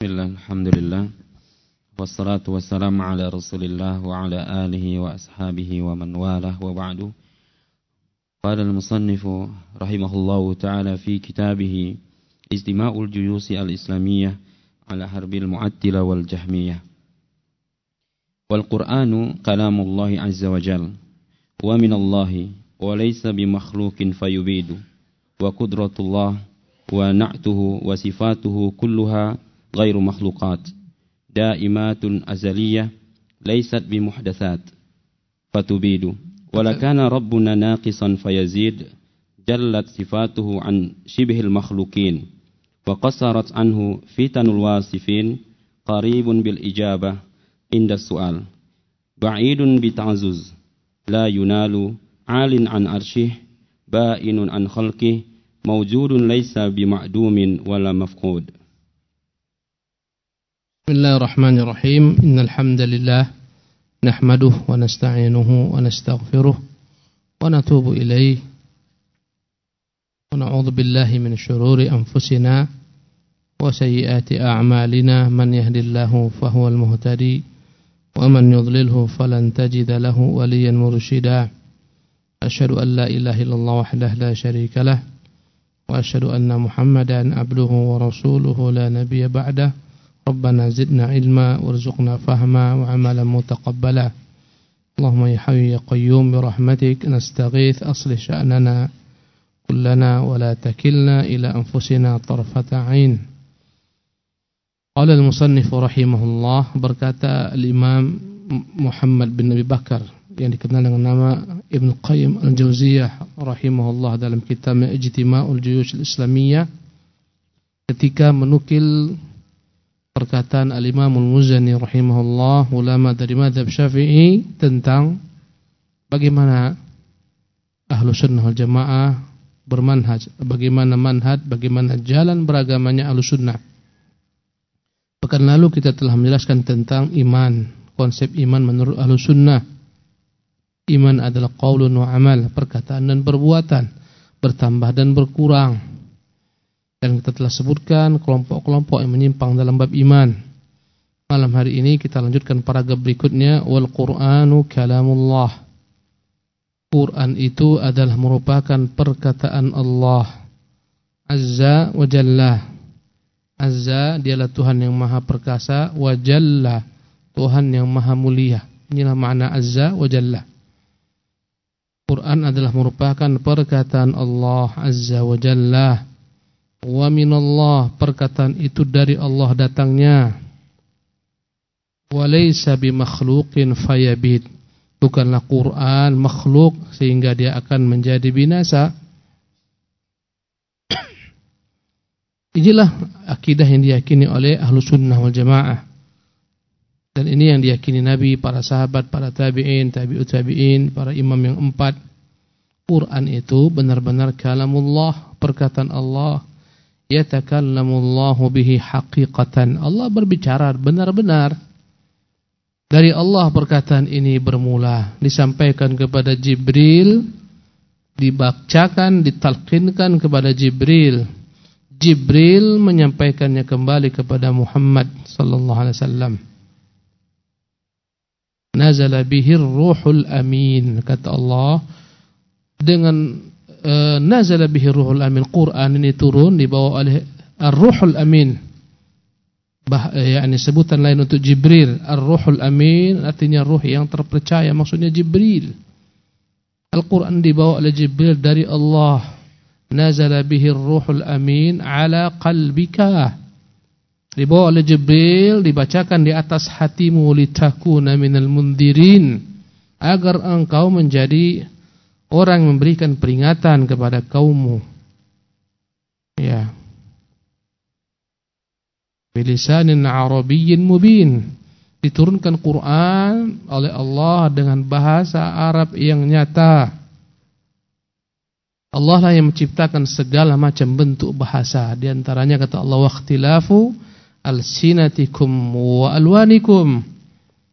Bismillah, alhamdulillah. Wassalatu wassalamu ala rasulillah Wa ala alihi wa ashabihi wa man walah wa ba'du. Qala al-musannifu rahimahullahu ta'ala fi kitabih Ijtima'ul juyusi al-islamiyah Ala harbil mu'attila wal jahmiyah. Wal Qur'anu kalamullahi azza wa jal Wa minallahi Wa laysa bimakhlukin fayubidu Wa kudratullah غير مخلوقات دائمات أزلية ليست بمحدثات. فتبيد. ولكان ربنا ناقصا فيزيد جلت صفاته عن شبه المخلوقين وقصرت عنه فتن الواصفين. قريب بالإجابة عند السؤال. بعيد بتعزز. لا ينال عال عن عرشه بائن عن خلقه موجود ليس بمعدوم ولا مفقود. بسم الله الرحمن الرحيم إن الحمد لله نحمده ونستعينه ونستغفره ونتوب إليه ونعوذ بالله من شرور أنفسنا وسيئات أعمالنا من يهد الله فهو المهتدي ومن يضلله فلن تجد له وليا مرشدا أشهد أن لا إله إلا الله وحده لا شريك له وأشهد أن محمدا عبده ورسوله لا نبي بعده ربنا زدنا علما وارزقنا فهما وعملا متقبلا. اللهم يا حي يا قيوم برحمتك نستغيث أصل شأننا كلنا ولا تكلنا إلى أنفسنا طرفة عين. قال المصنف رحمه الله berkata الإمام محمد بن أبي بكر yang dikenal dengan nama Ibn Qayyim Al-Jauziyah rahimahullah dalam kitabnya Ijtima'ul Juyush Al-Islamiyah ketika menukil perkataan Al-Imamul Muzani rahimahullah ulama dari madhab Syafi'i tentang bagaimana ahlu sunnah wal jamaah bermanhaj, bagaimana manhaj, bagaimana jalan beragamanya ahlu sunnah. Pekan lalu kita telah menjelaskan tentang iman, konsep iman menurut ahlu sunnah. Iman adalah qaulun wa amal, perkataan dan perbuatan, bertambah dan berkurang. Dan kita telah sebutkan kelompok-kelompok yang menyimpang dalam bab iman. Malam hari ini kita lanjutkan paragraf berikutnya wal Qur'anu kalamullah. Quran itu adalah merupakan perkataan Allah Azza wa Jalla. Azza dialah Tuhan yang Maha Perkasa, wa Jalla Tuhan yang Maha Mulia. Inilah makna Azza wa Jalla. Quran adalah merupakan perkataan Allah Azza wa Jalla Wa minallah perkataan itu dari Allah datangnya. Wa laysa bimakhluqin fayabid. Bukanlah Quran makhluk sehingga dia akan menjadi binasa. Inilah akidah yang diyakini oleh ahlu sunnah wal jamaah. Dan ini yang diyakini Nabi, para sahabat, para tabi'in, tabi'ut tabi'in, para imam yang empat. Quran itu benar-benar kalamullah, perkataan Allah yatakallamullahu bihi haqiqatan. Allah berbicara benar-benar. Dari Allah perkataan ini bermula, disampaikan kepada Jibril, dibacakan, ditalqinkan kepada Jibril. Jibril menyampaikannya kembali kepada Muhammad sallallahu alaihi wasallam. Nazala bihi ruhul amin kata Allah dengan uh, nazala bihi ruhul amin. Quran ini turun dibawa oleh ar-ruhul amin. Bah eh, yakni sebutan lain untuk Jibril. Ar-ruhul amin artinya ruh yang terpercaya maksudnya Jibril. Al-Quran dibawa oleh Jibril dari Allah. Nazala bihi ruhul amin ala qalbika. Dibawa oleh Jibril dibacakan di atas hatimu litakuna minal mundirin. Agar engkau menjadi orang memberikan peringatan kepada kaummu. Ya. Bilisanin Arabiyyin mubin. Diturunkan Quran oleh Allah dengan bahasa Arab yang nyata. Allah lah yang menciptakan segala macam bentuk bahasa. Di antaranya kata Allah waqtilafu alsinatikum wa alwanikum.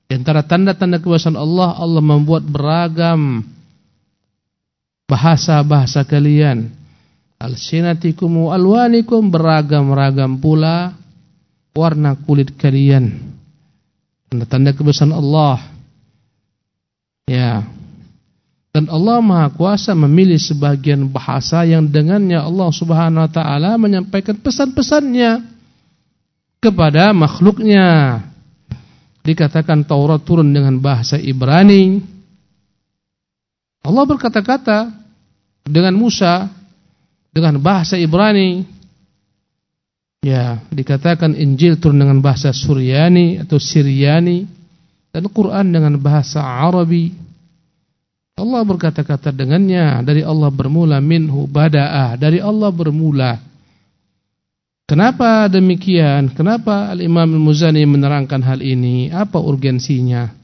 Di antara tanda-tanda kekuasaan Allah, Allah membuat beragam bahasa-bahasa kalian. Alsinatikum alwanikum beragam-ragam pula warna kulit kalian. Tanda-tanda kebesaran Allah. Ya. Dan Allah Maha Kuasa memilih sebagian bahasa yang dengannya Allah Subhanahu wa taala menyampaikan pesan-pesannya kepada makhluknya. Dikatakan Taurat turun dengan bahasa Ibrani. Allah berkata-kata dengan Musa dengan bahasa Ibrani. Ya, dikatakan Injil turun dengan bahasa Suryani atau Siryani dan Quran dengan bahasa Arabi. Allah berkata-kata dengannya dari Allah bermula minhu bada'ah dari Allah bermula. Kenapa demikian? Kenapa Al-Imam Al-Muzani menerangkan hal ini? Apa urgensinya?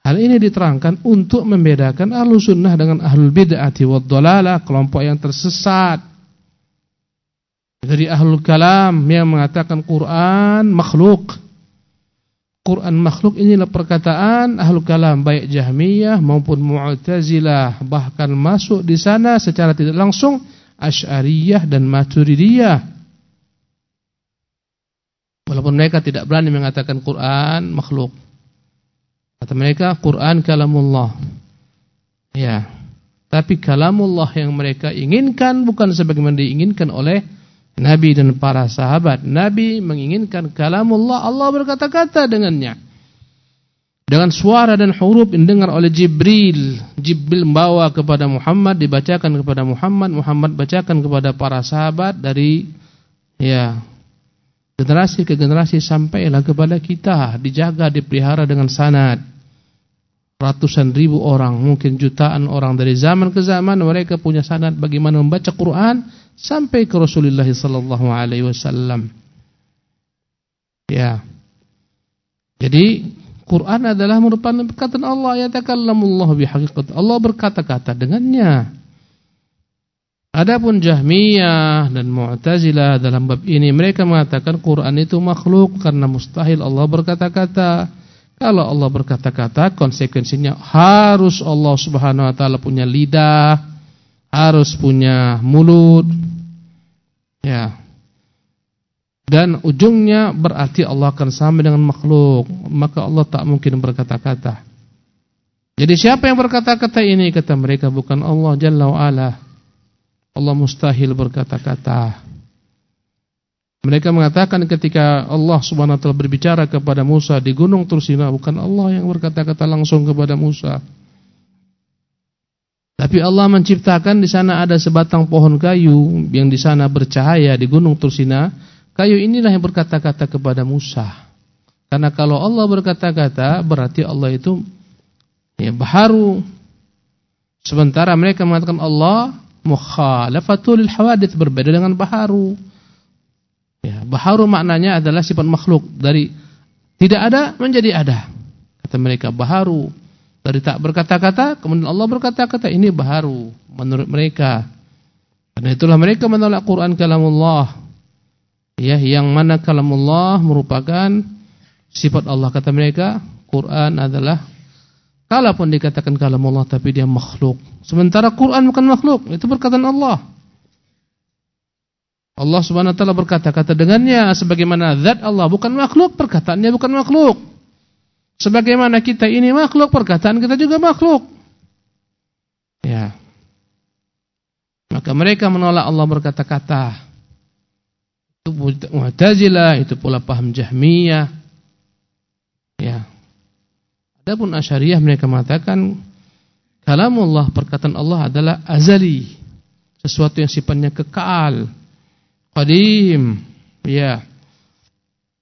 Hal ini diterangkan untuk membedakan ahlu sunnah dengan ahlul bid'ati wa dhalalah, kelompok yang tersesat. Dari ahlul kalam yang mengatakan Quran makhluk. Quran makhluk inilah perkataan ahlul kalam baik Jahmiyah maupun Mu'tazilah bahkan masuk di sana secara tidak langsung Asy'ariyah dan Maturidiyah. Walaupun mereka tidak berani mengatakan Quran makhluk. Kata mereka Quran kalamullah. Ya. Tapi kalamullah yang mereka inginkan bukan sebagaimana diinginkan oleh Nabi dan para sahabat. Nabi menginginkan kalamullah Allah berkata-kata dengannya. Dengan suara dan huruf yang dengar oleh Jibril. Jibril membawa kepada Muhammad, dibacakan kepada Muhammad, Muhammad bacakan kepada para sahabat dari ya generasi ke generasi sampailah kepada kita, dijaga, dipelihara dengan sanad ratusan ribu orang, mungkin jutaan orang dari zaman ke zaman mereka punya sanad bagaimana membaca Quran sampai ke Rasulullah sallallahu alaihi wasallam. Ya. Jadi Quran adalah merupakan perkataan Allah ya takallamullahu bihaqiqat. Allah berkata-kata dengannya. Adapun Jahmiyah dan Mu'tazilah dalam bab ini mereka mengatakan Quran itu makhluk karena mustahil Allah berkata-kata. Kalau Allah berkata-kata, konsekuensinya harus Allah Subhanahu wa taala punya lidah, harus punya mulut. Ya. Dan ujungnya berarti Allah akan sama dengan makhluk, maka Allah tak mungkin berkata-kata. Jadi siapa yang berkata-kata ini kata mereka bukan Allah Jalla wa ala. Allah mustahil berkata-kata. Mereka mengatakan ketika Allah Subhanahu wa taala berbicara kepada Musa di gunung Tursina bukan Allah yang berkata-kata langsung kepada Musa. Tapi Allah menciptakan di sana ada sebatang pohon kayu yang di sana bercahaya di gunung Tursina. Kayu inilah yang berkata-kata kepada Musa. Karena kalau Allah berkata-kata berarti Allah itu ya baharu. Sementara mereka mengatakan Allah mukhalafatul hawadits berbeda dengan baharu. Ya, baharu maknanya adalah sifat makhluk dari tidak ada menjadi ada. Kata mereka baharu dari tak berkata-kata kemudian Allah berkata-kata ini baharu menurut mereka. Karena itulah mereka menolak Quran kalamullah. Ya, yang mana kalamullah merupakan sifat Allah kata mereka, Quran adalah kalaupun dikatakan kalamullah tapi dia makhluk. Sementara Quran bukan makhluk, itu perkataan Allah. Allah Subhanahu wa taala berkata-kata dengannya sebagaimana zat Allah bukan makhluk, perkataannya bukan makhluk. Sebagaimana kita ini makhluk, perkataan kita juga makhluk. Ya. Maka mereka menolak Allah berkata-kata. Itu Mu'tazilah, itu pula paham Jahmiyah. Ya. Adapun Asy'ariyah mereka mengatakan kalamullah perkataan Allah adalah azali, sesuatu yang sifatnya kekal qadim ya.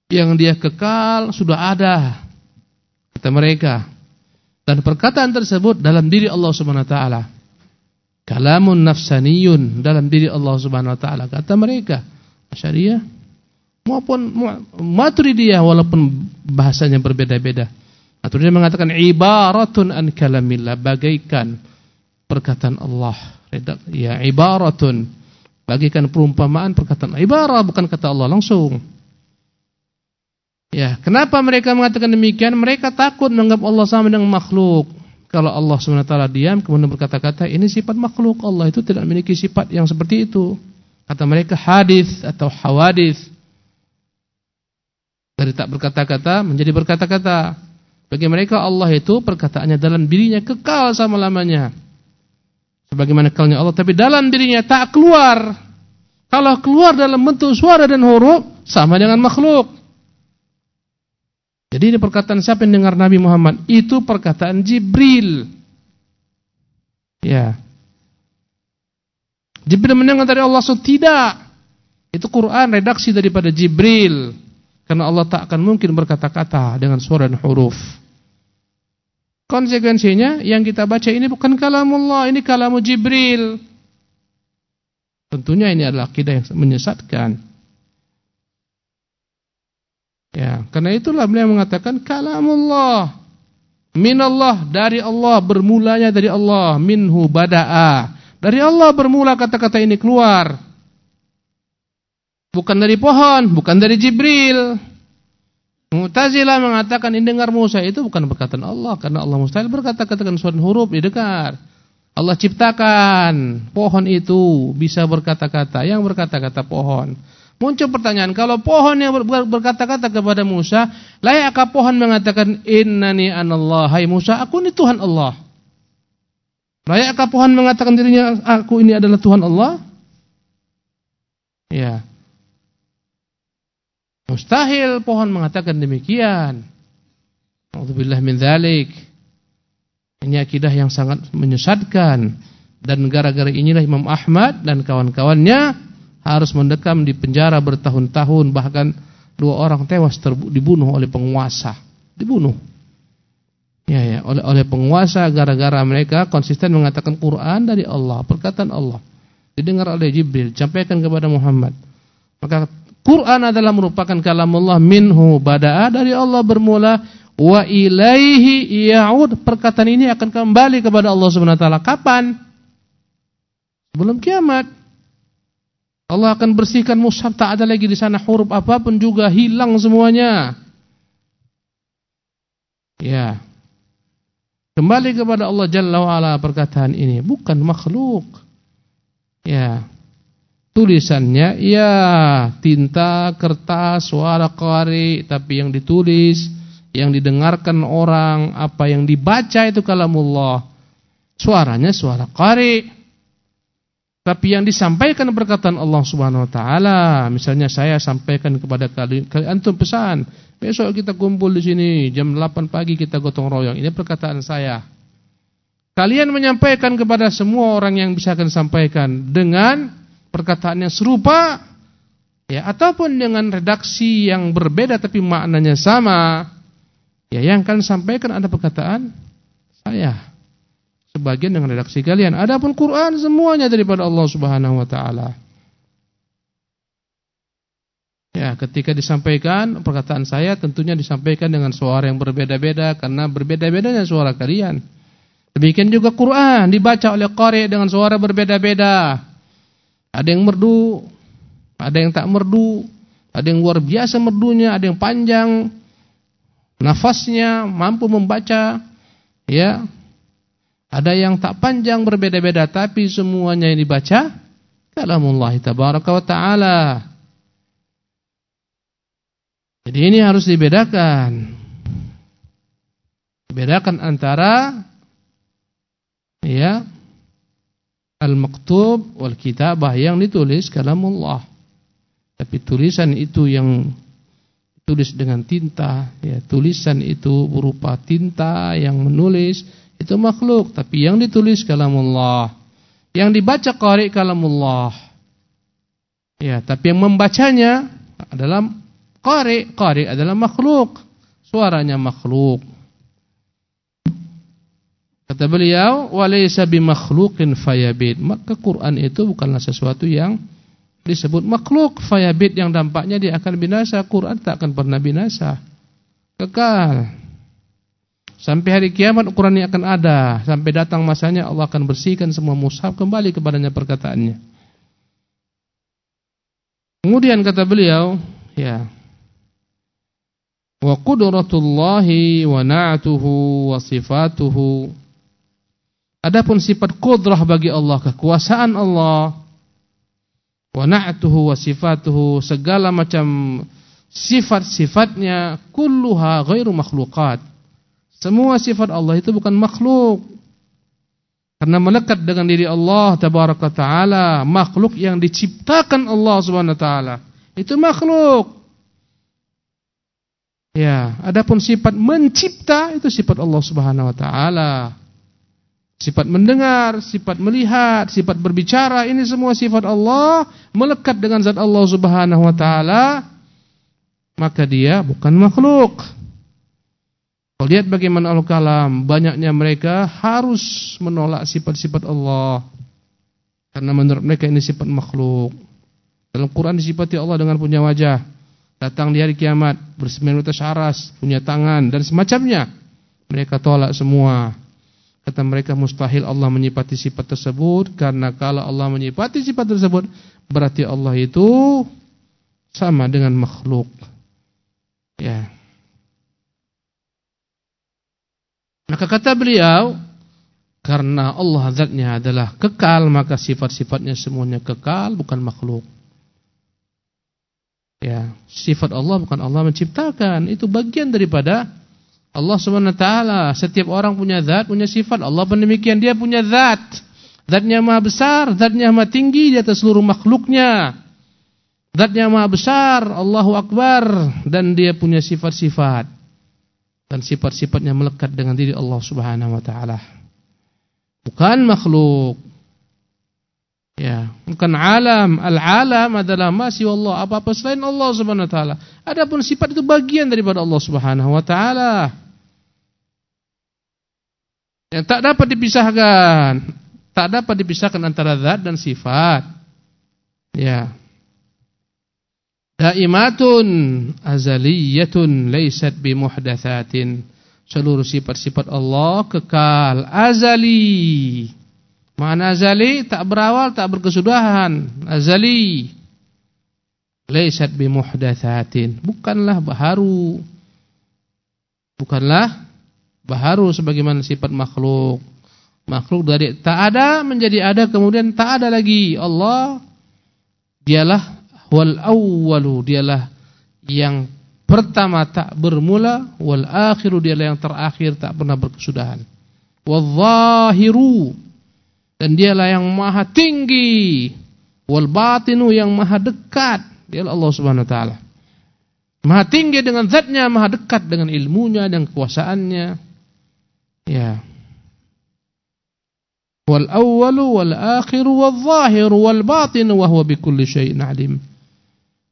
Yang dia kekal sudah ada kata mereka. Dan perkataan tersebut dalam diri Allah Subhanahu wa taala. Kalamun nafsaniyun dalam diri Allah Subhanahu wa taala kata mereka. Asy'ariyah maupun Maturidiyah walaupun bahasanya berbeda-beda Maturidiyah mengatakan ibaratun an kalamillah bagaikan perkataan Allah ya ibaratun Bagikan perumpamaan perkataan ibarat bukan kata Allah langsung. Ya, kenapa mereka mengatakan demikian? Mereka takut menganggap Allah sama dengan makhluk. Kalau Allah SWT diam kemudian berkata-kata ini sifat makhluk. Allah itu tidak memiliki sifat yang seperti itu. Kata mereka hadis atau hawadis. Dari tak berkata-kata menjadi berkata-kata. Bagi mereka Allah itu perkataannya dalam dirinya kekal sama lamanya. Sebagaimana kekalnya Allah tapi dalam dirinya tak keluar. Kalau keluar dalam bentuk suara dan huruf sama dengan makhluk. Jadi ini perkataan siapa yang dengar Nabi Muhammad? Itu perkataan Jibril. Ya. Jibril mendengar dari Allah so tidak. Itu Quran redaksi daripada Jibril. Karena Allah tak akan mungkin berkata-kata dengan suara dan huruf. Konsekuensinya yang kita baca ini bukan kalamullah, ini kalamu Jibril. Tentunya ini adalah akidah yang menyesatkan. Ya, karena itulah beliau mengatakan kalamullah. Minallah dari Allah bermulanya dari Allah minhu bada'a. Dari Allah bermula kata-kata ini keluar. Bukan dari pohon, bukan dari Jibril. Mu'tazilah mengatakan ini dengar Musa itu bukan perkataan Allah karena Allah mustahil berkata-kata dengan suara huruf didengar. Allah ciptakan pohon itu bisa berkata-kata, yang berkata-kata pohon. Muncul pertanyaan, kalau pohon yang berkata-kata kepada Musa, layakkah pohon mengatakan innani anallah, hai Musa, aku ini Tuhan Allah. Layakkah pohon mengatakan dirinya aku ini adalah Tuhan Allah? Ya. Mustahil pohon mengatakan demikian. Alhamdulillah min dzalik. Ini akidah yang sangat menyesatkan. Dan gara-gara inilah Imam Ahmad dan kawan-kawannya harus mendekam di penjara bertahun-tahun. Bahkan dua orang tewas dibunuh oleh penguasa. Dibunuh. Ya ya. Oleh oleh penguasa gara-gara mereka konsisten mengatakan Quran dari Allah perkataan Allah. Didengar oleh Jibril sampaikan kepada Muhammad. Maka Quran adalah merupakan kalam Allah minhu bada'a dari Allah bermula wa ilaihi ya'ud perkataan ini akan kembali kepada Allah Subhanahu wa taala kapan sebelum kiamat Allah akan bersihkan mushaf tak ada lagi di sana huruf apa pun juga hilang semuanya. Ya. Kembali kepada Allah Jalla wa'ala perkataan ini bukan makhluk. Ya. Tulisannya ya tinta, kertas, suara qari tapi yang ditulis, yang didengarkan orang, apa yang dibaca itu kalamullah. Suaranya suara qari. Tapi yang disampaikan perkataan Allah Subhanahu wa taala, misalnya saya sampaikan kepada kalian, kalian antum pesan, besok kita kumpul di sini jam 8 pagi kita gotong royong. Ini perkataan saya. Kalian menyampaikan kepada semua orang yang bisa kalian sampaikan dengan perkataan yang serupa ya ataupun dengan redaksi yang berbeda tapi maknanya sama. Ya yang kalian sampaikan ada perkataan saya sebagian dengan redaksi kalian. Adapun Quran semuanya daripada Allah Subhanahu wa taala. Ya, ketika disampaikan perkataan saya tentunya disampaikan dengan suara yang berbeda-beda karena berbeda-bedanya suara kalian. Demikian juga Quran dibaca oleh qari dengan suara berbeda-beda. Ada yang merdu, ada yang tak merdu, ada yang luar biasa merdunya, ada yang panjang nafasnya, mampu membaca ya ada yang tak panjang berbeda-beda tapi semuanya yang dibaca kalamullah tabaraka wa taala. Jadi ini harus dibedakan. Bedakan antara ya al-maktub wal kitabah yang ditulis kalamullah. Tapi tulisan itu yang ditulis dengan tinta, ya tulisan itu berupa tinta yang menulis itu makhluk, tapi yang ditulis kalamullah. Yang dibaca qari kalamullah. Ya, tapi yang membacanya adalah qari. Qari adalah makhluk. Suaranya makhluk. Kata beliau, "Walaysa bimakhluqin fayabid." Maka Quran itu bukanlah sesuatu yang disebut makhluk fayabid yang dampaknya dia akan binasa. Quran tak akan pernah binasa. Kekal. Sampai hari kiamat Quran ini akan ada. Sampai datang masanya Allah akan bersihkan semua mushaf kembali kepadanya perkataannya. Kemudian kata beliau, ya. Wa qudratullahi wa na'atuhu wa sifatuhu. Adapun sifat kudrah bagi Allah, kekuasaan Allah, wa na'atuhu wa sifatuhu, segala macam sifat-sifatnya kulluha ghairu makhluqat. Semua sifat Allah itu bukan makhluk. Karena melekat dengan diri Allah tabaraka taala, makhluk yang diciptakan Allah Subhanahu wa taala. Itu makhluk. Ya, adapun sifat mencipta itu sifat Allah Subhanahu wa taala. Sifat mendengar, sifat melihat, sifat berbicara, ini semua sifat Allah melekat dengan zat Allah Subhanahu wa taala. Maka dia bukan makhluk. Kalau lihat bagaimana al-kalam, banyaknya mereka harus menolak sifat-sifat Allah. Karena menurut mereka ini sifat makhluk. Dalam Quran disifati Allah dengan punya wajah. Datang di hari kiamat, bersembilan aras, punya tangan, dan semacamnya. Mereka tolak semua. Kata mereka mustahil Allah menyifati sifat tersebut. Karena kalau Allah menyifati sifat tersebut, berarti Allah itu sama dengan makhluk. Ya. Maka kata beliau, karena Allah zatnya adalah kekal, maka sifat-sifatnya semuanya kekal, bukan makhluk. Ya, sifat Allah bukan Allah menciptakan, itu bagian daripada Allah Subhanahu wa taala. Setiap orang punya zat, punya sifat. Allah pun demikian, dia punya zat. Zatnya maha besar, zatnya maha tinggi di atas seluruh makhluknya. Zatnya maha besar, Allahu Akbar dan dia punya sifat-sifat dan sifat-sifatnya melekat dengan diri Allah Subhanahu wa taala. Bukan makhluk. Ya, bukan alam. Al-alam adalah masih Allah, apa-apa selain Allah Subhanahu wa taala. Adapun sifat itu bagian daripada Allah Subhanahu wa taala. Yang tak dapat dipisahkan. Tak dapat dipisahkan antara zat dan sifat. Ya. Daimatun azaliyatun laysat bimuhdatsatin. Seluruh sifat-sifat Allah kekal azali. Mana azali tak berawal tak berkesudahan. Azali. Laysat bimuhdatsatin. Bukanlah baharu. Bukanlah baharu sebagaimana sifat makhluk. Makhluk dari tak ada menjadi ada kemudian tak ada lagi. Allah dialah wal awwalu dialah yang pertama tak bermula wal akhiru dialah yang terakhir tak pernah berkesudahan wal zahiru dan dialah yang maha tinggi. Wal batinu yang maha dekat. Dialah Allah Subhanahu wa taala. Maha tinggi dengan zatnya maha dekat dengan ilmunya dan kekuasaannya. Ya. Wal awwalu wal akhiru wal zahiru wal batinu wa huwa bikulli syai'in alim.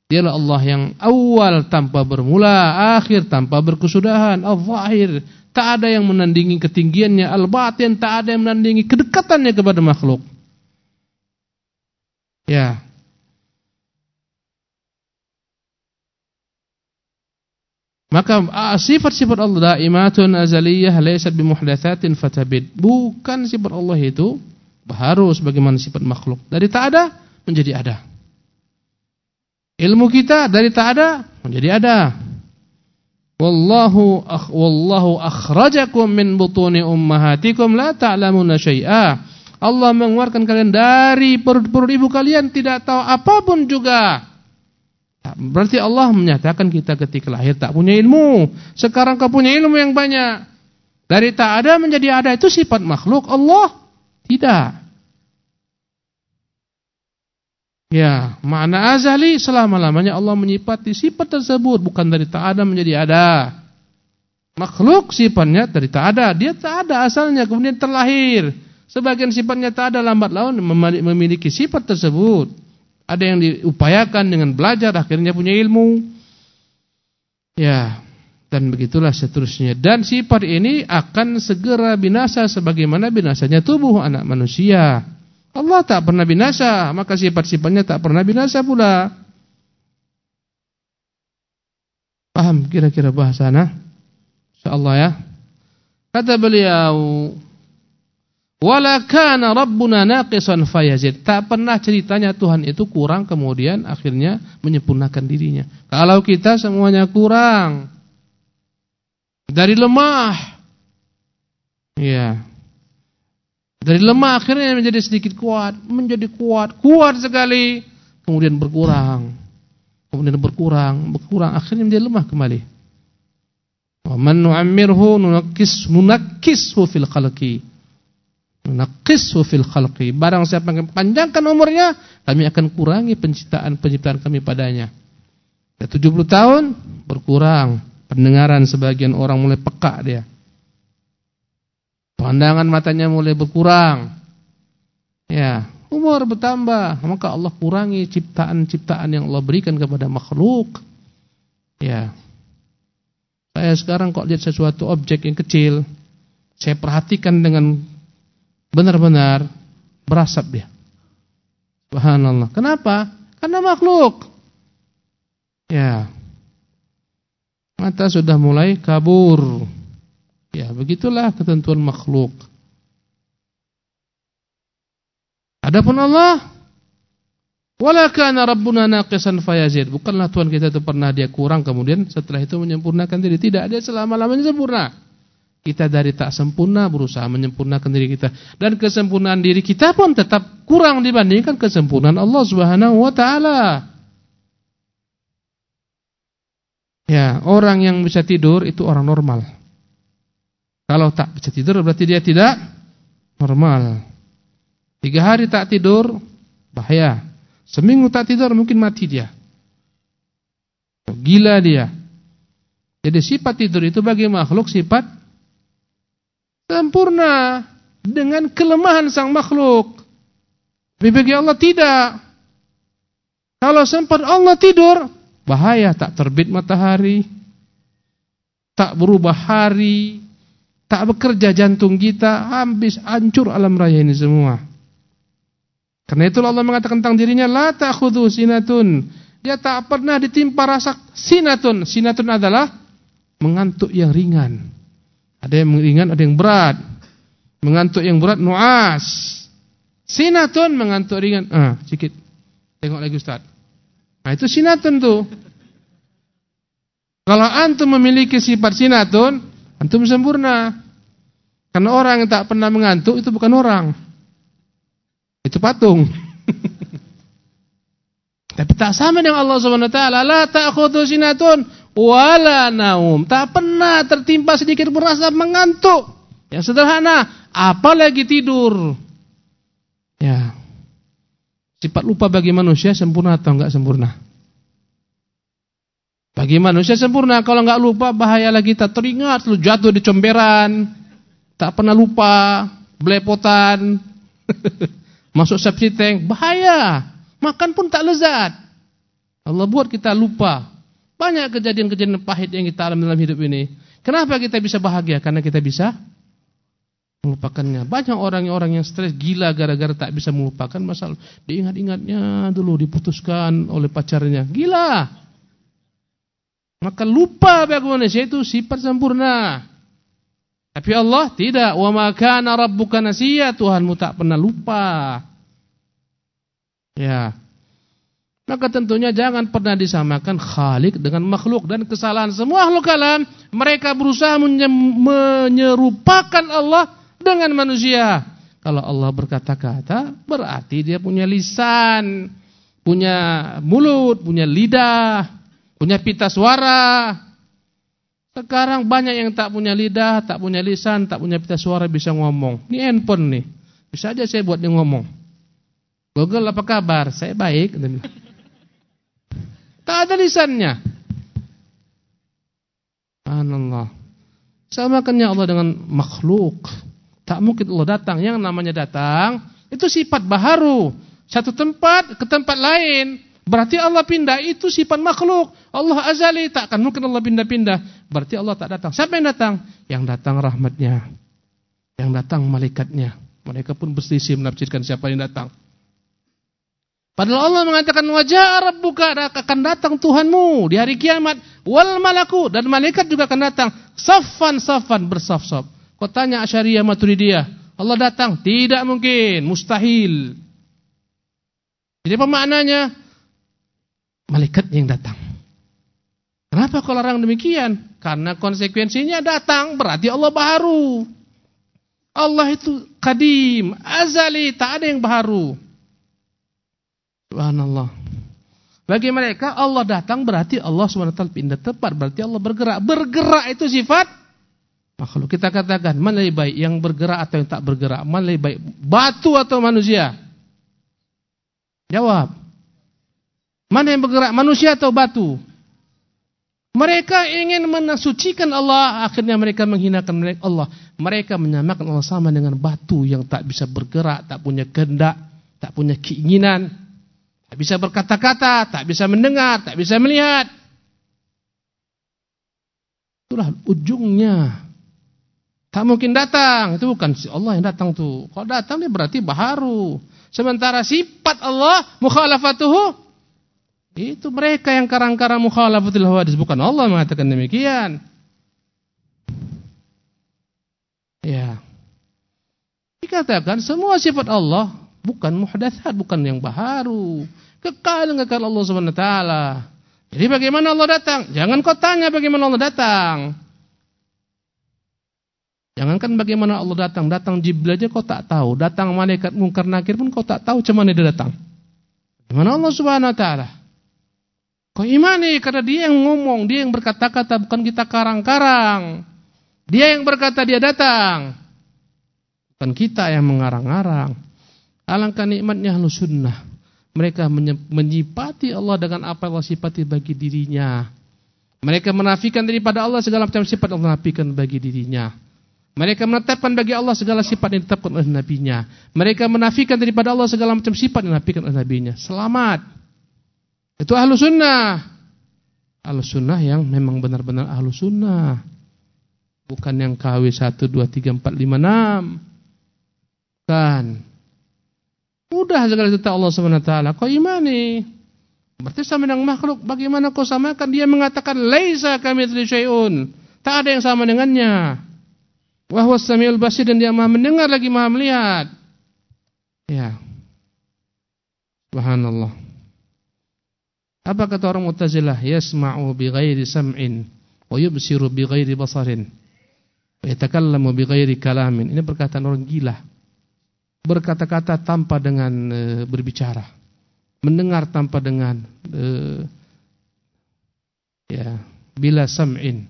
Dialah Allah yang awal tanpa bermula, akhir tanpa berkesudahan, al-zahir. Tak ada yang menandingi ketinggiannya, al-batin. Tak ada yang menandingi kedekatannya kepada makhluk. Ya. Maka sifat-sifat Allah daimatun azaliyah laysat bimuhdatsatin fatabid. Bukan sifat Allah itu baru sebagaimana sifat makhluk. Dari tak ada menjadi ada. Ilmu kita dari tak ada menjadi ada. Wallahu akh wallahu akhrajakum min butuni ummahatikum la ta'lamuna syai'a. Allah mengeluarkan kalian dari perut-perut ibu kalian tidak tahu apa pun juga. Berarti Allah menyatakan kita ketika lahir tak punya ilmu. Sekarang kau punya ilmu yang banyak. Dari tak ada menjadi ada itu sifat makhluk Allah tidak. Ya, makna azali selama-lamanya Allah menyifati sifat tersebut bukan dari tak ada menjadi ada. Makhluk sifatnya dari tak ada, dia tak ada asalnya kemudian terlahir. Sebagian sifatnya tak ada lambat laun memiliki sifat tersebut. Ada yang diupayakan dengan belajar akhirnya punya ilmu. Ya, dan begitulah seterusnya. Dan sifat ini akan segera binasa sebagaimana binasanya tubuh anak manusia. Allah tak pernah binasa, maka sifat-sifatnya tak pernah binasa pula. Paham kira-kira bahasana? Insyaallah ya. Kata beliau, "Wala kana rabbuna naqisan fayazid." Tak pernah ceritanya Tuhan itu kurang kemudian akhirnya menyempurnakan dirinya. Kalau kita semuanya kurang dari lemah. Ya, dari lemah akhirnya menjadi sedikit kuat, menjadi kuat, kuat sekali, kemudian berkurang. kemudian berkurang, berkurang, akhirnya menjadi lemah kembali. Wa man nu'ammirhu nunakkis nunakkishu fil khalqi. Nunakkishu fil khalqi. Barang siapa yang panjangkan umurnya, kami akan kurangi penciptaan-penciptaan kami padanya. Ya 70 tahun berkurang pendengaran sebagian orang mulai peka dia. Pandangan matanya mulai berkurang. Ya, umur bertambah, maka Allah kurangi ciptaan-ciptaan yang Allah berikan kepada makhluk. Ya, saya sekarang kok lihat sesuatu objek yang kecil, saya perhatikan dengan benar-benar berasap dia. Subhanallah. Kenapa? Karena makhluk. Ya. Mata sudah mulai kabur. Ya, begitulah ketentuan makhluk. Adapun Allah Wala kana rabbuna naqisan fayazid. Bukanlah Tuhan kita itu pernah dia kurang kemudian setelah itu menyempurnakan diri. Tidak, dia selama-lamanya sempurna. Kita dari tak sempurna berusaha menyempurnakan diri kita dan kesempurnaan diri kita pun tetap kurang dibandingkan kesempurnaan Allah Subhanahu wa taala. Ya, orang yang bisa tidur itu orang normal. Kalau tak bisa tidur berarti dia tidak normal. Tiga hari tak tidur bahaya. Seminggu tak tidur mungkin mati dia. Gila dia. Jadi sifat tidur itu bagi makhluk sifat sempurna dengan kelemahan sang makhluk. Tapi bagi Allah tidak. Kalau sempat Allah tidur, bahaya tak terbit matahari, tak berubah hari, tak bekerja jantung kita, habis hancur alam raya ini semua. Karena itu Allah mengatakan tentang dirinya la ta'khudhu sinatun. Dia tak pernah ditimpa rasa sinatun. Sinatun adalah mengantuk yang ringan. Ada yang ringan, ada yang berat. Mengantuk yang berat nuas. Sinatun mengantuk ringan. Ah, sedikit. Tengok lagi Ustaz. Nah, itu sinatun tuh. Kalau antum memiliki sifat sinatun, antum sempurna. Karena orang yang tak pernah mengantuk itu bukan orang. Itu patung. Tapi tak sama dengan Allah Subhanahu wa taala, la ta'khudhu sinatun wala naum. Tak pernah tertimpa sedikit pun rasa mengantuk. Yang sederhana, apalagi tidur. Ya. Sifat lupa bagi manusia sempurna atau enggak sempurna? Bagi manusia sempurna, kalau enggak lupa bahaya lagi kita teringat lu jatuh di comberan, tak pernah lupa, belepotan. Masuk septic tank, bahaya. Makan pun tak lezat. Allah buat kita lupa. Banyak kejadian-kejadian pahit yang kita alami dalam hidup ini. Kenapa kita bisa bahagia? Karena kita bisa melupakannya. Banyak orang-orang yang stres gila gara-gara tak bisa melupakan masalah. Diingat-ingatnya dulu diputuskan oleh pacarnya. Gila. Maka lupa bagi manusia itu sifat sempurna. Tapi Allah tidak. Wa ma kana rabbuka nasiya. Tuhanmu tak pernah lupa. Ya. Maka tentunya jangan pernah disamakan Khalik dengan makhluk dan kesalahan semua makhluk alam mereka berusaha menyerupakan Allah dengan manusia. Kalau Allah berkata-kata berarti dia punya lisan, punya mulut, punya lidah, punya pita suara. Sekarang banyak yang tak punya lidah, tak punya lisan, tak punya pita suara bisa ngomong. Ini handphone nih. Bisa aja saya buat dia ngomong. Google apa kabar? Saya baik. Tak ada lisannya. Subhanallah. Samakannya Allah dengan makhluk. Tak mungkin Allah datang. Yang namanya datang, itu sifat baharu. Satu tempat ke tempat lain. Berarti Allah pindah itu sifat makhluk. Allah azali tak akan mungkin Allah pindah-pindah. Berarti Allah tak datang. Siapa yang datang? Yang datang rahmatnya. Yang datang malaikatnya. Mereka pun berselisih menafsirkan siapa yang datang. Padahal Allah mengatakan wajah rabbuka akan datang Tuhanmu di hari kiamat wal malaku dan malaikat juga akan datang safan safan bersaf-saf. Kau tanya Asyariyah Maturidiyah, Allah datang? Tidak mungkin, mustahil. Jadi apa maknanya? Malaikat yang datang. Kenapa kalau orang demikian? Karena konsekuensinya datang berarti Allah baru. Allah itu kadim, azali, tak ada yang baru. Subhanallah. Bagi mereka Allah datang berarti Allah SWT pindah tempat, berarti Allah bergerak. Bergerak itu sifat makhluk. Kita katakan, mana lebih baik yang bergerak atau yang tak bergerak? Mana lebih baik? Batu atau manusia? Jawab. Mana yang bergerak? Manusia atau batu? Mereka ingin menasucikan Allah, akhirnya mereka menghinakan Allah. Mereka menyamakan Allah sama dengan batu yang tak bisa bergerak, tak punya kehendak, tak punya keinginan. Tak bisa berkata-kata, tak bisa mendengar, tak bisa melihat. Itulah ujungnya. Tak mungkin datang. Itu bukan si Allah yang datang tuh. Kalau datang dia berarti baharu. Sementara sifat Allah mukhalafatuhu itu mereka yang karang-karang mukhalafatul hawadis bukan Allah mengatakan demikian. Ya. Dikatakan semua sifat Allah bukan muhdatsat, bukan yang baru. Kekal kekal Allah Subhanahu wa taala. Jadi bagaimana Allah datang? Jangan kau tanya bagaimana Allah datang. Jangankan bagaimana Allah datang, datang Jibril aja kau tak tahu, datang malaikat mungkar nakir pun kau tak tahu cuman dia datang. Bagaimana Allah Subhanahu wa taala? Kau imani karena dia yang ngomong, dia yang berkata-kata bukan kita karang-karang. Dia yang berkata dia datang. Bukan kita yang mengarang-arang. Alangkah nikmatnya ahlu sunnah. Mereka menyipati Allah dengan apa yang Allah sifati bagi dirinya. Mereka menafikan daripada Allah segala macam sifat yang Allah nafikan bagi dirinya. Mereka menetapkan bagi Allah segala sifat yang ditetapkan oleh nabinya. Mereka menafikan daripada Allah segala macam sifat yang dinafikan oleh nabinya. Selamat. Itu ahlu sunnah. Ahlu sunnah yang memang benar-benar ahlu sunnah. Bukan yang KW 1, 2, 3, 4, 5, 6. Bukan. Mudah segala itu Allah taala. Kau imani. Berarti sama dengan makhluk. Bagaimana kau samakan? Dia mengatakan laisa kamitsli syai'un. Tak ada yang sama dengannya. Wa huwas samiul basir dan dia Maha mendengar lagi Maha melihat. Ya. Subhanallah. Apa kata orang Mu'tazilah? Yasma'u bi ghairi sam'in wa yubsiru bi ghairi basarin. Yatakallamu bi ghairi kalamin. Ini perkataan orang gila berkata-kata tanpa dengan e, berbicara, mendengar tanpa dengan e, ya bila sam'in,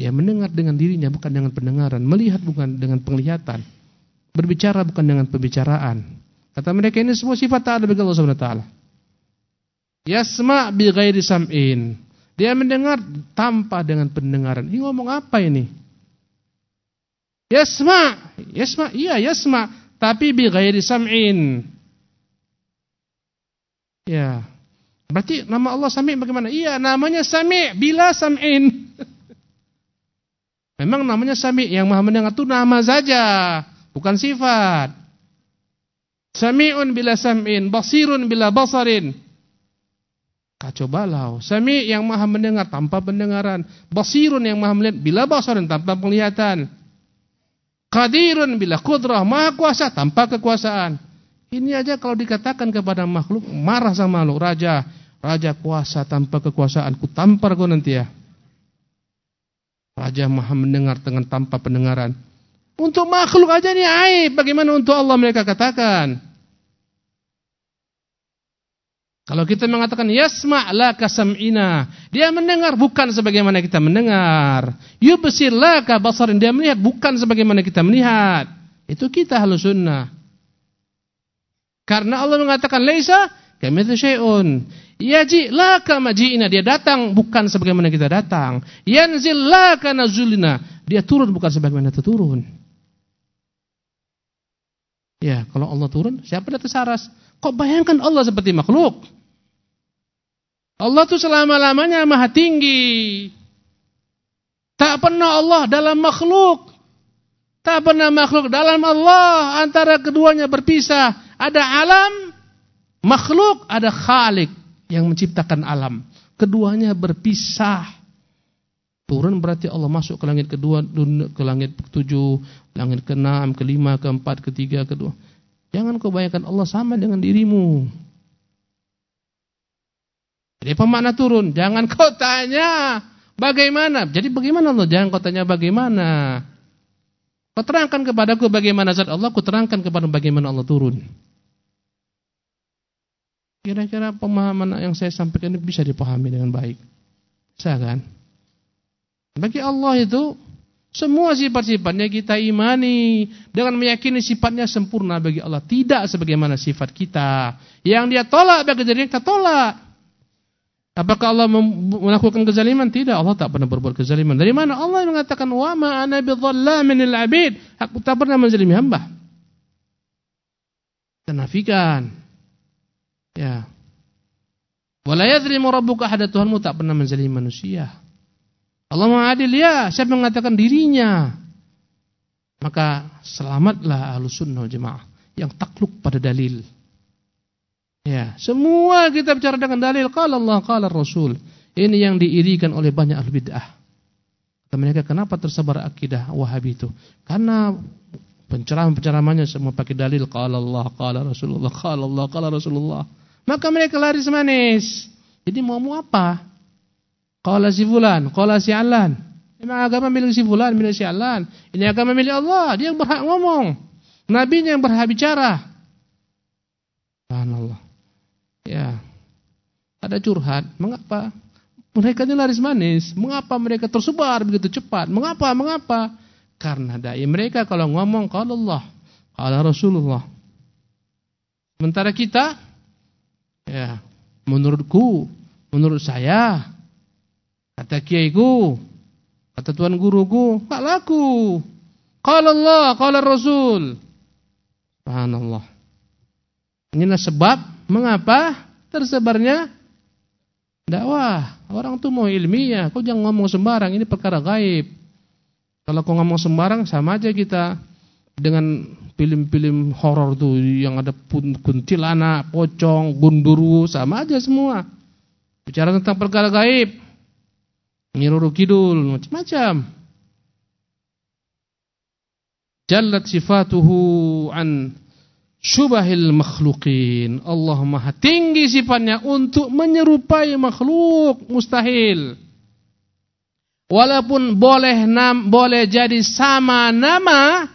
ya mendengar dengan dirinya bukan dengan pendengaran, melihat bukan dengan penglihatan, berbicara bukan dengan pembicaraan. Kata mereka ini semua sifat tak ada bagi Allah Subhanahu wa taala. Yasma' bi ghairi sam'in. Dia mendengar tanpa dengan pendengaran. Ini ngomong apa ini? Yasma', yasma', iya yasma' tapi bi ghairi sam'in. Ya. Berarti nama Allah Sami' bagaimana? Iya, namanya Sami' bila sam'in. Memang namanya Sami' yang Maha mendengar itu nama saja, bukan sifat. Sami'un bila sam'in, basirun bila basarin. Kacau balau. Sami' yang Maha mendengar tanpa pendengaran, basirun yang Maha melihat bila basarin tanpa penglihatan. Qadirun bila kudrah, maha kuasa tanpa kekuasaan. Ini aja kalau dikatakan kepada makhluk, marah sama makhluk. Raja, raja kuasa tanpa kekuasaan, ku tampar kau nanti ya. Raja maha mendengar dengan tanpa pendengaran. Untuk makhluk aja ini aib, bagaimana untuk Allah mereka katakan? Kalau kita mengatakan yasma' la kasam'ina, dia mendengar bukan sebagaimana kita mendengar. Yubsir la ka basarin, dia melihat bukan sebagaimana kita melihat. Itu kita halus sunnah. Karena Allah mengatakan laisa kamitsli syai'un. Yaji la kama ji'ina, dia datang bukan sebagaimana kita datang. Yanzil la kana zulina, dia turun bukan sebagaimana kita turun. Ya, kalau Allah turun, siapa datang saras? Kok bayangkan Allah seperti makhluk? Allah itu selama-lamanya maha tinggi. Tak pernah Allah dalam makhluk. Tak pernah makhluk dalam Allah. Antara keduanya berpisah. Ada alam, makhluk, ada khalik yang menciptakan alam. Keduanya berpisah. Turun berarti Allah masuk ke langit kedua, ke langit ketujuh, langit keenam, kelima, keempat, ketiga, kedua. Jangan kau bayangkan Allah sama dengan dirimu. Jadi pemakna turun, jangan kau tanya bagaimana. Jadi bagaimana Allah? Jangan kau tanya bagaimana. Kau terangkan kepadaku bagaimana zat Allah, ku terangkan kepada bagaimana Allah turun. Kira-kira pemahaman yang saya sampaikan ini bisa dipahami dengan baik. Bisa kan? Bagi Allah itu semua sifat-sifatnya kita imani dengan meyakini sifatnya sempurna bagi Allah. Tidak sebagaimana sifat kita. Yang dia tolak bagi diri kita tolak. Apakah Allah melakukan kezaliman? Tidak, Allah tak pernah berbuat kezaliman. Dari mana? Allah mengatakan, "Wa ma ana bidzallamin lil 'abid." Aku tak pernah menzalimi hamba. Kenafikan. Ya. Wala yadrimu rabbuka ahada Tuhanmu tak pernah menzalimi manusia. Allah adil ya, siapa mengatakan dirinya? Maka selamatlah ahlu sunnah jemaah yang takluk pada dalil. Ya, semua kita bicara dengan dalil qala Allah qala Rasul. Ini yang diirikan oleh banyak ahli bid'ah. Mereka kenapa tersebar akidah Wahabi itu? Karena pencerahan-pencerahannya semua pakai dalil qala Allah qala Rasulullah qala Allah qala Rasulullah. Maka mereka laris manis. Jadi mau mau apa? Qala si fulan, qala si alan. Memang agama milik si fulan, milik si alan. Ini agama milik Allah, dia yang berhak ngomong. Nabi yang berhak bicara. Subhanallah. Ya. Ada curhat, mengapa? Mereka ini laris manis. Mengapa mereka tersebar begitu cepat? Mengapa? Mengapa? Karena dai mereka kalau ngomong qala Allah, qala Rasulullah. Sementara kita Ya, menurutku, menurut saya, kata kiaiku, kata tuan guruku, tak laku. Qala Allah, qala Rasul. Subhanallah. Inilah sebab mengapa tersebarnya dakwah. Orang tuh mau ilmiah, kau jangan ngomong sembarang, ini perkara gaib. Kalau kau ngomong sembarang sama aja kita dengan film-film horor tuh yang ada kuntilanak, pocong, gunduru, sama aja semua. Bicara tentang perkara gaib. Nyiruru kidul, macam-macam. Jallat sifatuhu an syubahil makhlukin. Allah maha tinggi sifatnya untuk menyerupai makhluk. Mustahil. Walaupun boleh nam, boleh jadi sama nama,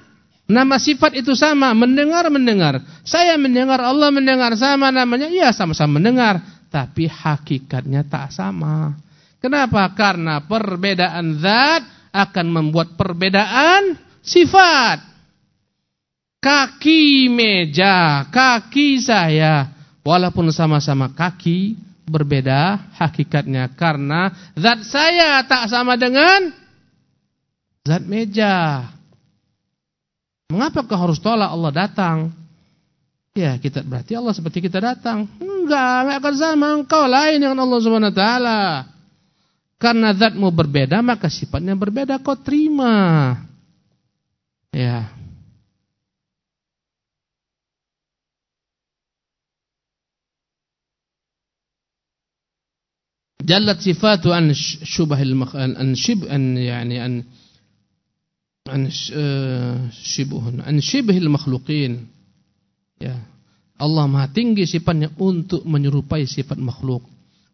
Nama sifat itu sama, mendengar-mendengar. Saya mendengar, Allah mendengar, sama namanya, iya sama-sama mendengar. Tapi hakikatnya tak sama. Kenapa? Karena perbedaan zat akan membuat perbedaan sifat. Kaki meja, kaki saya. Walaupun sama-sama kaki, berbeda hakikatnya. Karena zat saya tak sama dengan zat meja. Mengapa kau harus tolak Allah datang? Ya, kita berarti Allah seperti kita datang. Enggak, enggak akan sama. Engkau lain dengan Allah Subhanahu wa taala. Karena zatmu berbeda, maka sifatnya berbeda kau terima. Ya. Jallat sifatu an syubahil an shib an yani an an syibuhun an syibhil makhluqin ya Allah Maha tinggi sifatnya untuk menyerupai sifat makhluk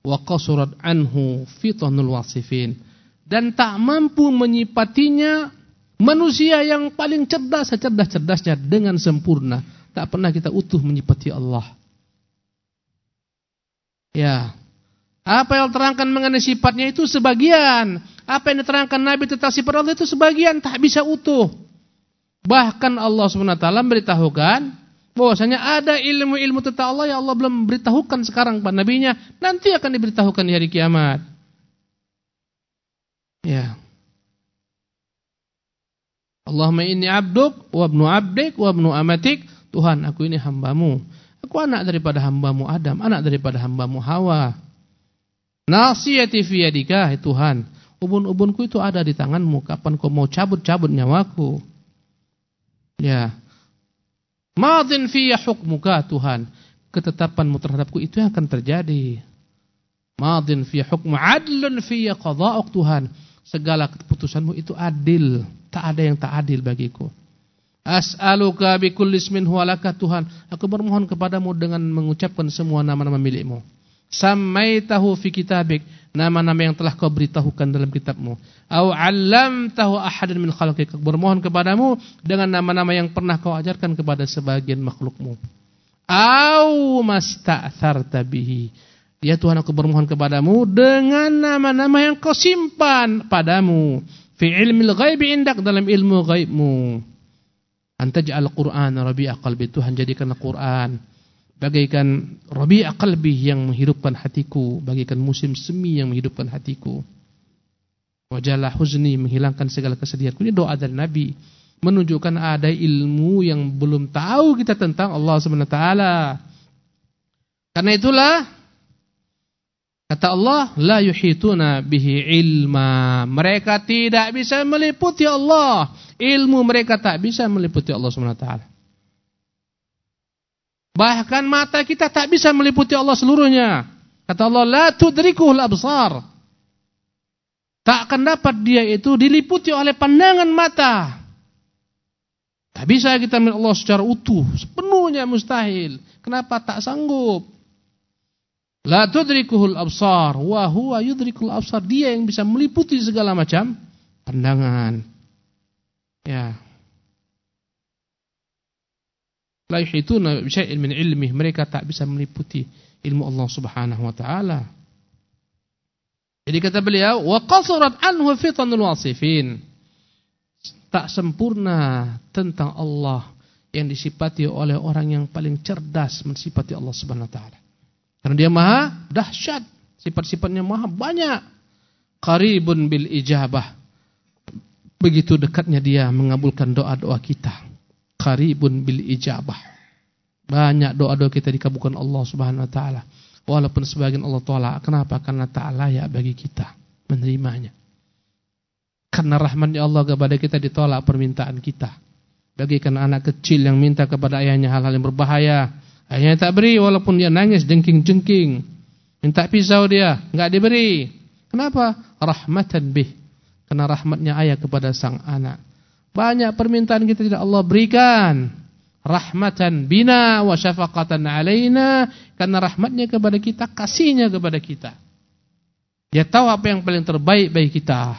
wa qasurat anhu fitanul wasifin. Dan tak mampu menyipatinya manusia yang paling cerdas secerdas-cerdasnya dengan sempurna. Tak pernah kita utuh menyipati Allah. Ya. Apa yang terangkan mengenai sifatnya itu sebagian. Apa yang diterangkan Nabi tentang sifat Allah itu sebagian. Tak bisa utuh. Bahkan Allah SWT memberitahukan bahwasanya ada ilmu-ilmu tentang Allah yang Allah belum beritahukan sekarang kepada nabinya, nanti akan diberitahukan di hari kiamat. Ya. Allahumma inni abduk wa ibnu abdik wa ibnu amatik. Tuhan, aku ini hambamu. Aku anak daripada hambamu Adam, anak daripada hambamu Hawa. Nasiyati fi yadika, Tuhan ubun-ubunku itu ada di tanganmu. Kapan kau mau cabut-cabut nyawaku? Ya. Madin fiyya hukmuka Tuhan. Ketetapanmu terhadapku itu yang akan terjadi. Madin fiyya hukmu adlun fiyya qada'uk Tuhan. Segala keputusanmu itu adil. Tak ada yang tak adil bagiku. As'aluka bikulli ismin huwalaka Tuhan. Aku bermohon kepadamu dengan mengucapkan semua nama-nama milikmu. Sammaitahu fi kitabik nama-nama yang telah kau beritahukan dalam kitabmu. Au 'allamtahu ahadan min khalqik. Bermohon kepadamu dengan nama-nama yang pernah kau ajarkan kepada sebagian makhlukmu. au masta'tharta bihi. Ya Tuhan aku bermohon kepadamu dengan nama-nama yang kau simpan padamu fi ilmil ghaibi indak dalam ilmu ghaibmu. Antaj'al Qur'an rabi'a qalbi Tuhan jadikan Al-Qur'an bagaikan rabi'a qalbi yang menghidupkan hatiku, bagaikan musim semi yang menghidupkan hatiku. Wajalah huzni menghilangkan segala kesedihanku. Ini doa dari Nabi menunjukkan ada ilmu yang belum tahu kita tentang Allah Subhanahu taala. Karena itulah kata Allah la yuhituna bihi ilma. Mereka tidak bisa meliputi Allah. Ilmu mereka tak bisa meliputi Allah Subhanahu taala. Bahkan mata kita tak bisa meliputi Allah seluruhnya. Kata Allah la tudrikuhul absar. Tak akan dapat dia itu diliputi oleh pandangan mata. Tak bisa kita melihat Allah secara utuh, sepenuhnya mustahil. Kenapa tak sanggup? La tudrikuhul absar wa huwa absar. Dia yang bisa meliputi segala macam pandangan. Ya. La yuhituna bisyai'in min ilmih. Mereka tak bisa meliputi ilmu Allah Subhanahu wa taala. Jadi kata beliau, wa qasurat anhu fitanul wasifin tak sempurna tentang Allah yang disifati oleh orang yang paling cerdas mensifati Allah Subhanahu wa taala. Karena dia maha dahsyat, sifat-sifatnya maha banyak. Qaribun bil ijabah. Begitu dekatnya dia mengabulkan doa-doa kita. Qaribun bil ijabah. Banyak doa-doa kita dikabulkan Allah Subhanahu wa taala. Walaupun sebagian Allah tolak. Kenapa? Karena tak layak bagi kita menerimanya. Karena rahmatnya Allah kepada kita ditolak permintaan kita. Bagikan anak kecil yang minta kepada ayahnya hal-hal yang berbahaya. Ayahnya tak beri walaupun dia nangis jengking-jengking. Minta pisau dia, enggak diberi. Kenapa? Rahmatan bih. Karena rahmatnya ayah kepada sang anak. Banyak permintaan kita tidak Allah berikan. Rahmatan bina wa syafaqatan alaina. Karena rahmatnya kepada kita, kasihnya kepada kita. Dia tahu apa yang paling terbaik bagi kita.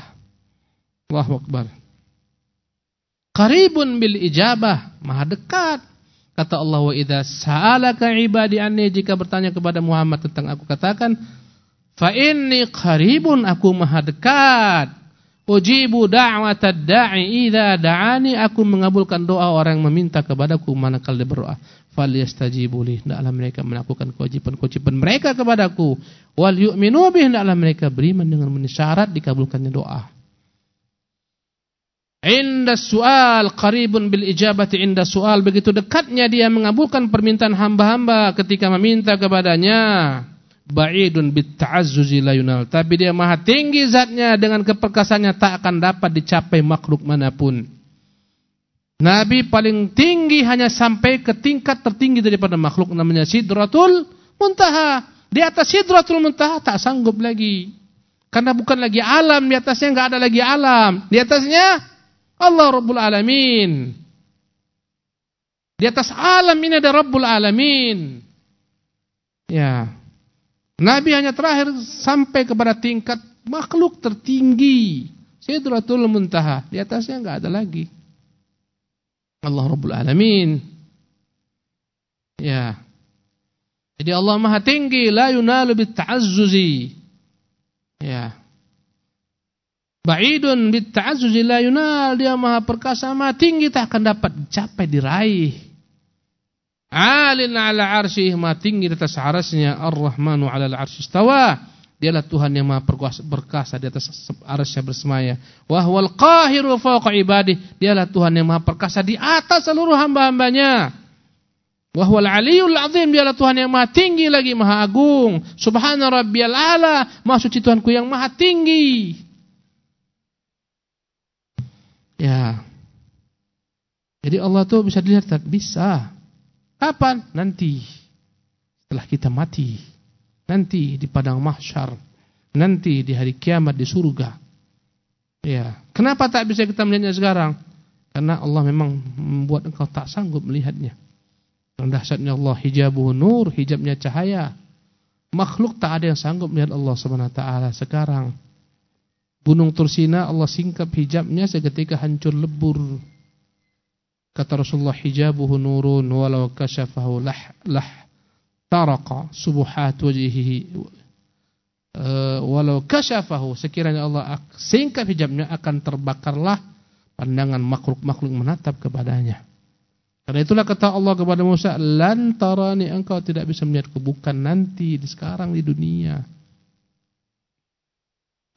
Allahu Akbar. Qaribun bil ijabah, maha dekat. Kata Allah wa idza sa'alaka ibadi anni jika bertanya kepada Muhammad tentang aku katakan fa inni qaribun aku maha dekat. Ujibu da'watad da'i idza da'ani aku mengabulkan doa orang yang meminta kepadaku manakala dia berdoa. Falyastajibu li hendaklah mereka melakukan kewajiban-kewajiban mereka kepadaku wal yu'minu bih hendaklah mereka beriman dengan menisyarat dikabulkannya doa. Inda soal qaribun bil ijabati inda soal begitu dekatnya dia mengabulkan permintaan hamba-hamba ketika meminta kepadanya. Ba'idun bit ta'azzuzi la yunal. Tapi dia maha tinggi zatnya dengan keperkasaannya tak akan dapat dicapai makhluk mana pun. Nabi paling tinggi hanya sampai ke tingkat tertinggi daripada makhluk namanya Sidratul Muntaha. Di atas Sidratul Muntaha tak sanggup lagi. Karena bukan lagi alam, di atasnya enggak ada lagi alam. Di atasnya Allah Rabbul Alamin. Di atas alam ini ada Rabbul Alamin. Ya. Nabi hanya terakhir sampai kepada tingkat makhluk tertinggi. Sidratul Muntaha. Di atasnya enggak ada lagi. Allah Rabbul Alamin. Ya. Jadi Allah Maha tinggi, la yunalu bit ta'azzuzi. Ya. Ba'idun bit ta'azzuzi la yunal. Dia maha perkasa, maha tinggi tak akan dapat dicapai diraih. Alin ala arsyih maha tinggi di atas arasnya. Ar-Rahmanu ala istawa. Dialah Tuhan yang maha perkasa di atas arasnya bersemaya. Wahwal qahiru fawqa ibadih. Dialah Tuhan yang maha perkasa di atas seluruh hamba-hambanya. Wahwal aliyul azim. Dialah Tuhan yang maha tinggi lagi, maha agung. Subhana rabbiyal ala. Maha Tuhanku yang maha tinggi. Ya. Jadi Allah tuh bisa dilihat bisa. Kapan? Nanti. Setelah kita mati. Nanti di padang mahsyar. Nanti di hari kiamat di surga. Ya. Kenapa tak bisa kita melihatnya sekarang? Karena Allah memang membuat engkau tak sanggup melihatnya. Dan dahsyatnya Allah hijabu nur, hijabnya cahaya. Makhluk tak ada yang sanggup melihat Allah Subhanahu wa sekarang. Gunung Tursina Allah singkap hijabnya seketika hancur lebur. Kata Rasulullah hijabuhu nurun walau kasyafahu lah lah taraqa subuhat wajhihi uh, walau kasyafahu sekiranya Allah singkap hijabnya akan terbakarlah pandangan makhluk-makhluk menatap kepadanya. Karena itulah kata Allah kepada Musa, "Lantarani engkau tidak bisa melihatku bukan nanti di sekarang di dunia."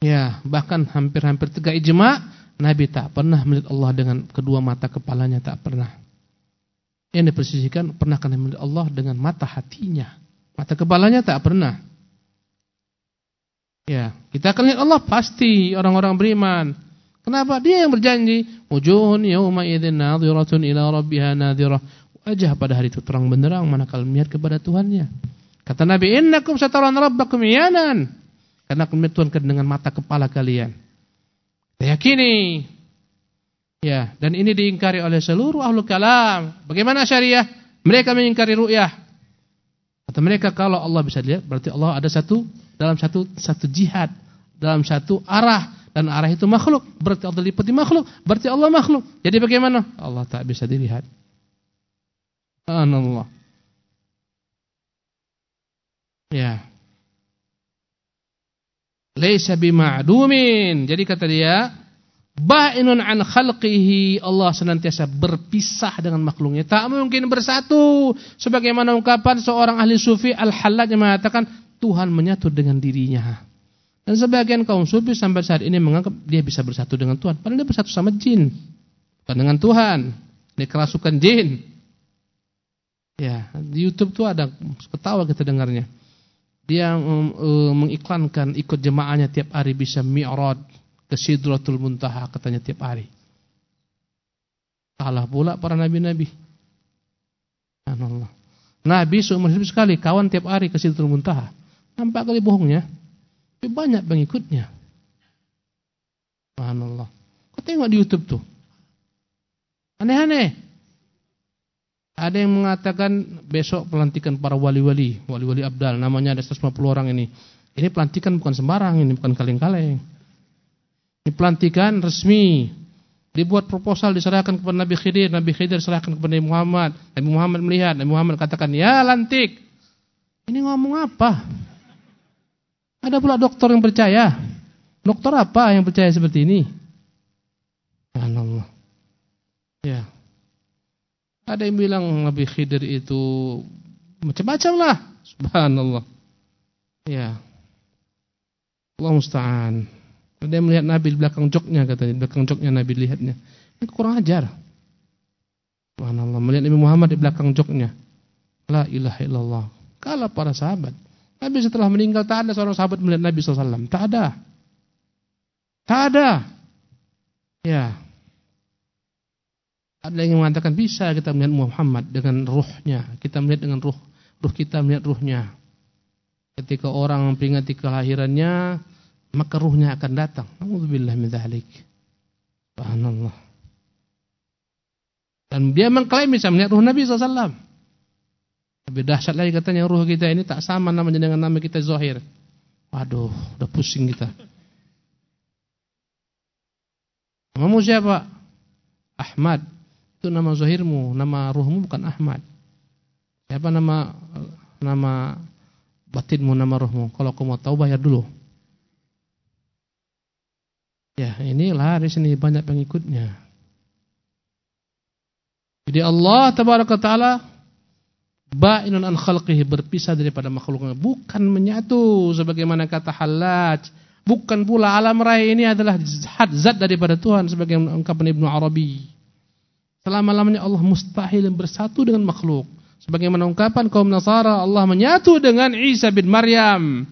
Ya, bahkan hampir-hampir tegak ijma Nabi tak pernah melihat Allah dengan kedua mata kepalanya tak pernah. Yang dipersisikan pernah kena melihat Allah dengan mata hatinya. Mata kepalanya tak pernah. Ya, kita akan lihat Allah pasti orang-orang beriman. Kenapa? Dia yang berjanji, wujuhun yauma idzin nadhiratun ila rabbiha nadhirah. Wajah pada hari itu terang benderang manakala melihat kepada Tuhannya. Kata Nabi, "Innakum sataran rabbakum yanan." Karena melihat Tuhan dengan mata kepala kalian. Yakini. Ya, dan ini diingkari oleh seluruh ahlu kalam. Bagaimana syariah? Mereka mengingkari ru'yah. Kata mereka kalau Allah bisa dilihat berarti Allah ada satu dalam satu satu jihad, dalam satu arah dan arah itu makhluk. Berarti Allah diliputi makhluk, berarti Allah makhluk. Jadi bagaimana? Allah tak bisa dilihat. Allah. Ya. Laisa bima'dumin. Jadi kata dia, ba'inun an khalqihi. Allah senantiasa berpisah dengan makhluknya. Tak mungkin bersatu. Sebagaimana ungkapan seorang ahli sufi al-halaj yang mengatakan Tuhan menyatu dengan dirinya. Dan sebagian kaum sufi sampai saat ini menganggap dia bisa bersatu dengan Tuhan. Padahal dia bersatu sama jin. Bukan dengan Tuhan. Dia kerasukan jin. Ya, di YouTube tuh ada ketawa kita dengarnya dia uh, mengiklankan ikut jemaahnya tiap hari bisa mi'raj ke Sidratul Muntaha katanya tiap hari. Kalah pula para nabi-nabi. Allah. Nabi seumur hidup sekali kawan tiap hari ke Sidratul Muntaha. Nampak kali bohongnya. Tapi banyak pengikutnya. Subhanallah. Kau tengok di YouTube tuh. Aneh-aneh. Ada yang mengatakan besok pelantikan para wali-wali, wali-wali abdal, namanya ada 150 orang ini. Ini pelantikan bukan sembarang, ini bukan kaleng-kaleng. Ini pelantikan resmi. Dibuat proposal diserahkan kepada Nabi Khidir, Nabi Khidir serahkan kepada Nabi Muhammad. Nabi Muhammad melihat, Nabi Muhammad katakan, "Ya, lantik." Ini ngomong apa? Ada pula dokter yang percaya. Dokter apa yang percaya seperti ini? Allah. Ya. Ada yang bilang Nabi Khidir itu macam-macam lah. Subhanallah. Ya. Allah musta'an. Ada yang melihat Nabi di belakang joknya katanya. Di belakang joknya Nabi lihatnya. Ini kurang ajar. Subhanallah. Melihat Nabi Muhammad di belakang joknya. La ilaha illallah. Kalau para sahabat. Nabi setelah meninggal tak ada seorang sahabat melihat Nabi SAW. Tak ada. Tak ada. Ya. Ada yang mengatakan bisa kita melihat Muhammad dengan ruhnya. Kita melihat dengan ruh. Ruh kita melihat ruhnya. Ketika orang memperingati kelahirannya, maka ruhnya akan datang. Alhamdulillah min dzalik. Subhanallah. Dan dia mengklaim bisa melihat ruh Nabi SAW. Lebih dahsyat lagi katanya ruh kita ini tak sama namanya dengan nama kita Zahir. Waduh, udah pusing kita. Kamu siapa? Ahmad. Itu nama zahirmu, nama ruhmu bukan Ahmad. Siapa nama nama batinmu, nama ruhmu? Kalau kau mau tahu bayar dulu. Ya, inilah di sini banyak pengikutnya. Jadi Allah tabaraka taala ba'inun an khalqihi berpisah daripada makhluknya, bukan menyatu sebagaimana kata Hallaj. Bukan pula alam raya ini adalah zat daripada Tuhan sebagai ungkapan Ibnu Arabi. Selama-lamanya Allah mustahil bersatu dengan makhluk. Sebagaimana ungkapan kaum Nasara Allah menyatu dengan Isa bin Maryam.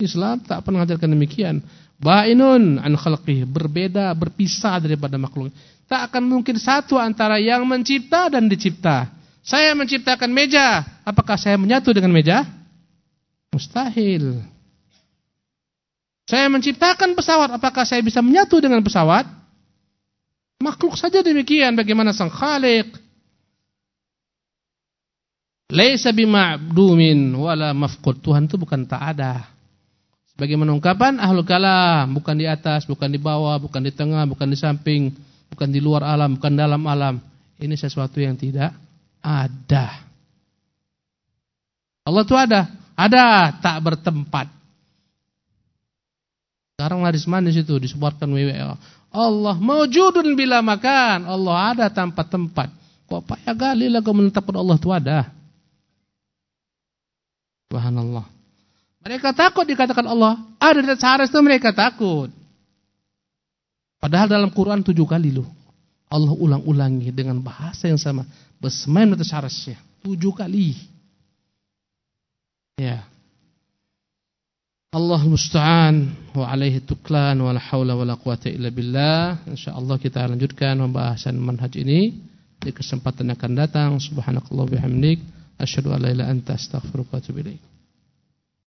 Islam tak pernah mengajarkan demikian. Ba'inun an khalqih, berbeda, berpisah daripada makhluk. Tak akan mungkin satu antara yang mencipta dan dicipta. Saya menciptakan meja, apakah saya menyatu dengan meja? Mustahil. Saya menciptakan pesawat, apakah saya bisa menyatu dengan pesawat? Makhluk saja demikian bagaimana sang khalik. Laisa bima'dumin wala mafqud. Tuhan itu bukan tak ada. Sebagaimana ungkapan ahlul kalam, bukan di atas, bukan di bawah, bukan di tengah, bukan di samping, bukan di luar alam, bukan dalam alam. Ini sesuatu yang tidak ada. Allah itu ada, ada tak bertempat. Sekarang laris manis itu disebarkan WWE. Allah mewujudun bila makan. Allah ada tanpa tempat. Kok payah gali lah kau menetapkan Allah itu ada. Subhanallah. Mereka takut dikatakan Allah. Ada di atas itu mereka takut. Padahal dalam Quran tujuh kali loh. Allah ulang-ulangi dengan bahasa yang sama. Bersemain atas harasnya. Tujuh kali. Ya. Allah musta'an wa alaihi tuklan wa la hawla wa la quwata illa billah. Insyaallah kita lanjutkan pembahasan manhaj ini di kesempatan yang akan datang. Subhanakallah bihamdik asyhadu an la anta wa atubu.